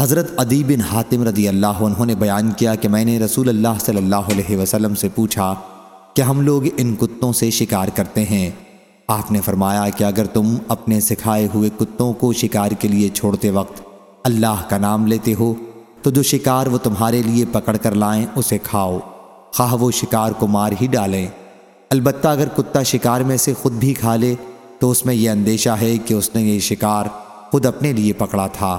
حضرت عدی بن حاتم رضی اللہ عنہ نے بیان کیا کہ میں نے رسول اللہ صلی اللہ علیہ وسلم سے پوچھا کہ ہم لوگ ان کتوں سے شکار کرتے ہیں؟ آپ نے فرمایا کہ اگر تم اپنے سکھائے ہوئے کتوں کو شکار کے لیے چھوڑتے وقت اللہ کا نام لیتے ہو، تو جو شکار وہ تمہارے لیے پکڑ کر لائیں، اسے کھاؤ۔ خواہ وہ شکار کو مار ہی ڈالیں۔ البتہ اگر کتا شکار میں سے خود بھی کھا لے، تو اس میں یہ اندیشہ ہے کہ اس نے یہ شکار خود اپنے لیے پکڑا تھا۔